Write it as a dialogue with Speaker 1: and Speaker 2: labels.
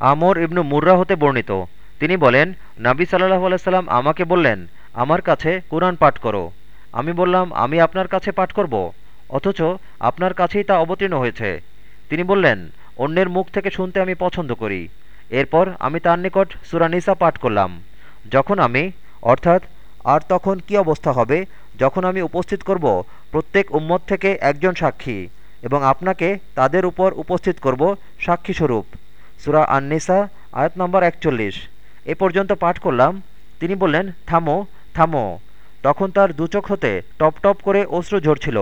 Speaker 1: আমর ইবনু মুর্রা হতে বর্ণিত। তিনি বলেন, নাবি সাল্লাহ আলাইসাল্লাম আমাকে বললেন, আমার কাছে কোরআন পাঠ করো। আমি বললাম, আমি আপনার কাছে পাঠ করব, অথচ আপনার কাছেই তা অবতীর্ণ হয়েছে। তিনি বললেন, অন্যের মুখ থেকে শুনতে আমি পছন্দ করি। এরপর আমি তার নিকট সুরানিসা পাঠ করলাম। যখন আমি, অর্থাৎ, আর তখন কি অবস্থা হবে, যখন আমি উপস্থিত করব প্রত্যেক উম্মত থেকে একজন সাক্ষী এবং আপনাকে তাদের উপর উপস্থিত করব সাক্ষীস্বরূপ। সুরা আননিসা, আয়াত নম্বর একচল্লিশ। এ পর্যন্ত পাঠ করলাম। তিনি বললেন, থামো থামো। তখন তার দুচোখ হতে টপ টপ করে অশ্রু ঝরছিল।